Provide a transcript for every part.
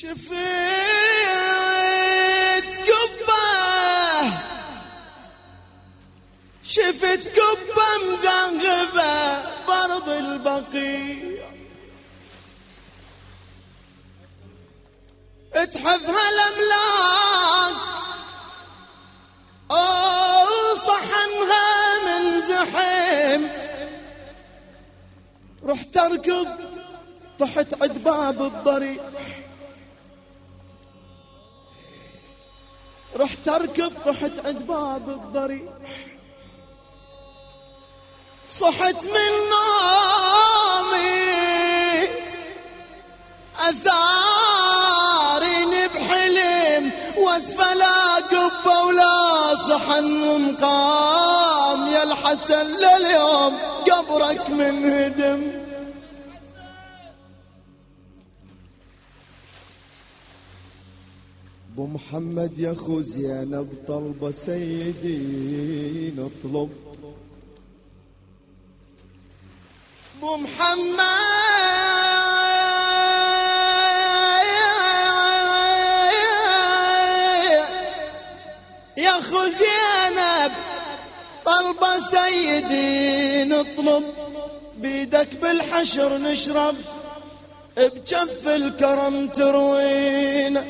شفت قبة. شفت قبة مذنبة برض البقيع. تحفها الأملاك أو صحنها من زحم. رحت أركض طحت عد باب الضريح. رحت اركض طحت عند باب الضريح صحت من نومي اثارين بحلم واسفلا قبه ولا صحن مقام يا الحسن لليوم قبرك من أبو محمد يا خو زينب طلبه سيدي نطلب. أبو محمد يا خو زينب طلبه سيدي نطلب. بيدك بالحشر نشرب بجف الكرم تروينا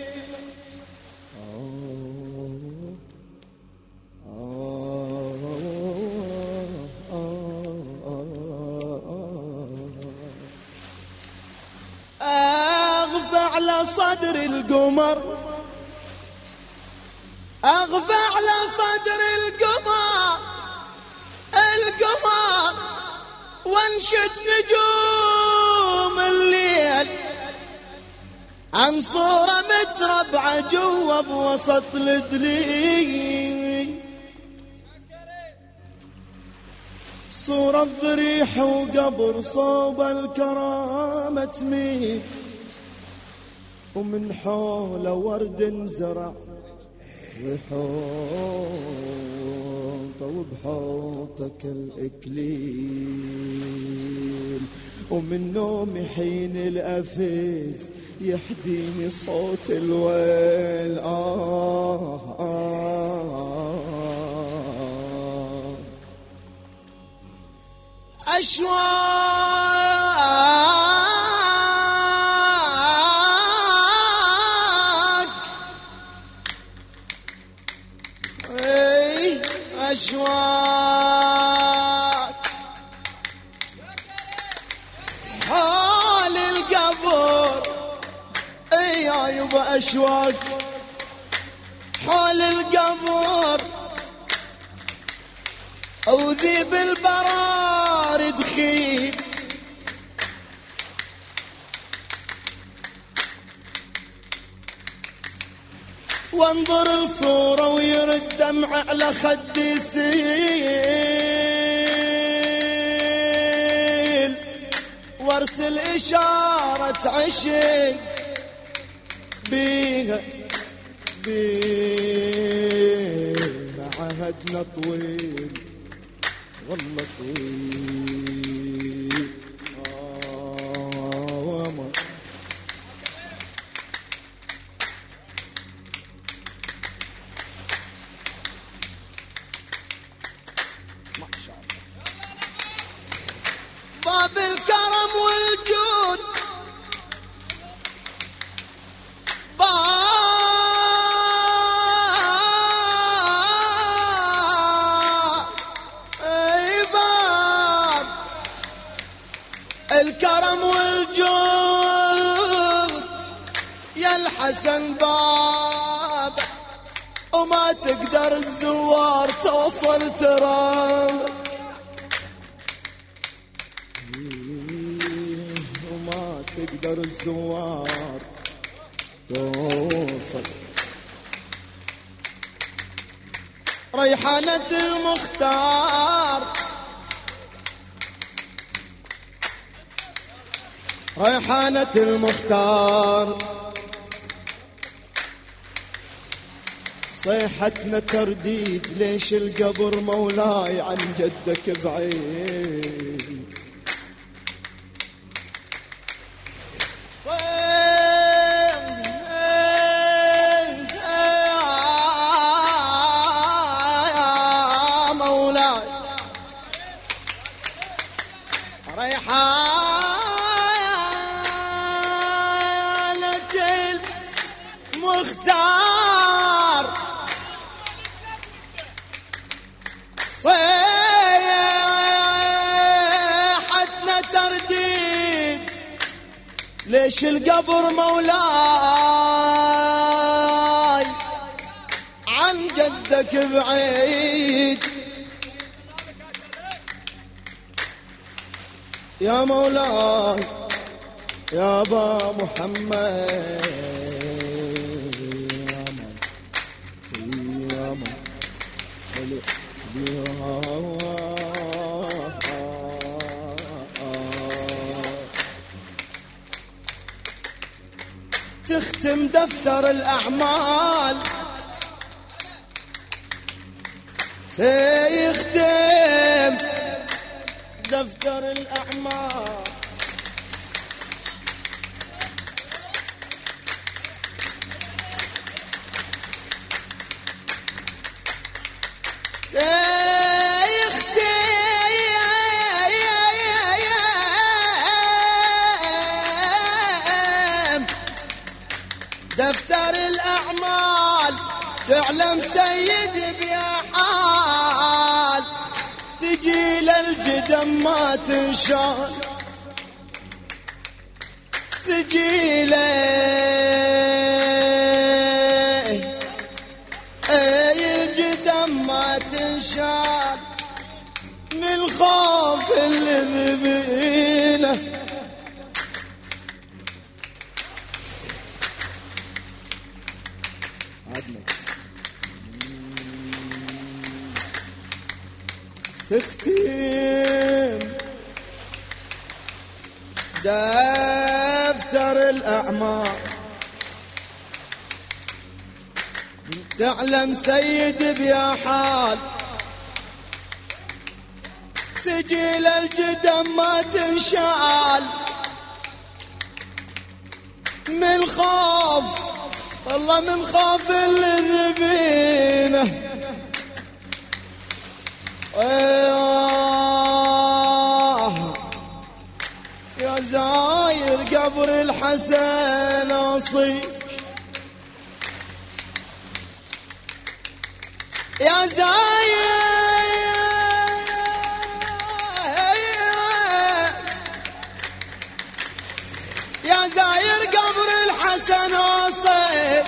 صدر القمر. أغفى على صدر القمر. القمر وانشد نجوم الليل. عن صورة متربعة جوا بوسط الدليل صورة ضريح وقبر صوب الكرامة تميل. ومن حوله ورد زرع وحوطه وبحوطك الإكليل. ومن نومي حين الأفز يحديني صوت الويل. آه آه. أشواق اي أشواق حال القبر إي يا يبا أشواق. حال القبر وذيب البرارد خيب وانظر الصورة ويرد دمع على خدي سيل وارسل إشارة عشق بيها بيها. عهدنا طويل والله طويل. الحسن باب وما تقدر الزوار توصل ترى وما تقدر الزوار توصل. ريحانة المختار. ريحانة المختار. صيحتنا ترديد ليش القبر مولاي عن جدك بعيد؟ مولاي. ريحان مختار. ليش القبر مولاي؟ عن جدك بعيد. يا مولاي يا أبا محمد. دفتر الأعمال. تختم دفتر الأعمال. دفتر تعلم سيدي بيا حال. تجي للجدم ما تنشال. تجي أي الجدم ما تنشال. من خوف اللي ذبينه. تختم. دفتر الأعمار تعلم سيد بيا حال. تجي للجدم ما تنشال. من خوف والله من خوف اللي قبر الحسن أصيك يا زاير يا زاير. قبر الحسن أصيك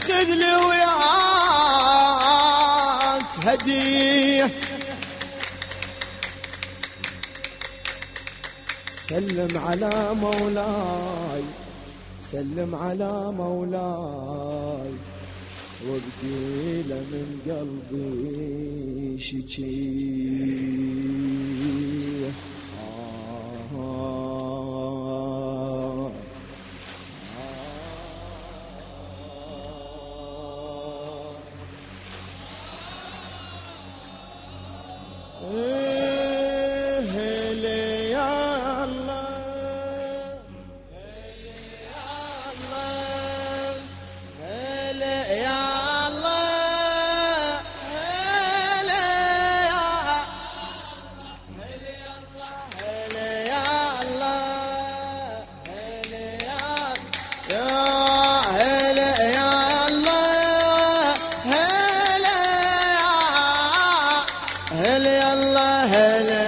خذ لي وياك هدية. سلم على مولاي سلم على مولاي. وابقي له من قلبي شكي آه. يا الله هلا يا هلا يا الله هلا يا الله هلا يا الله هلا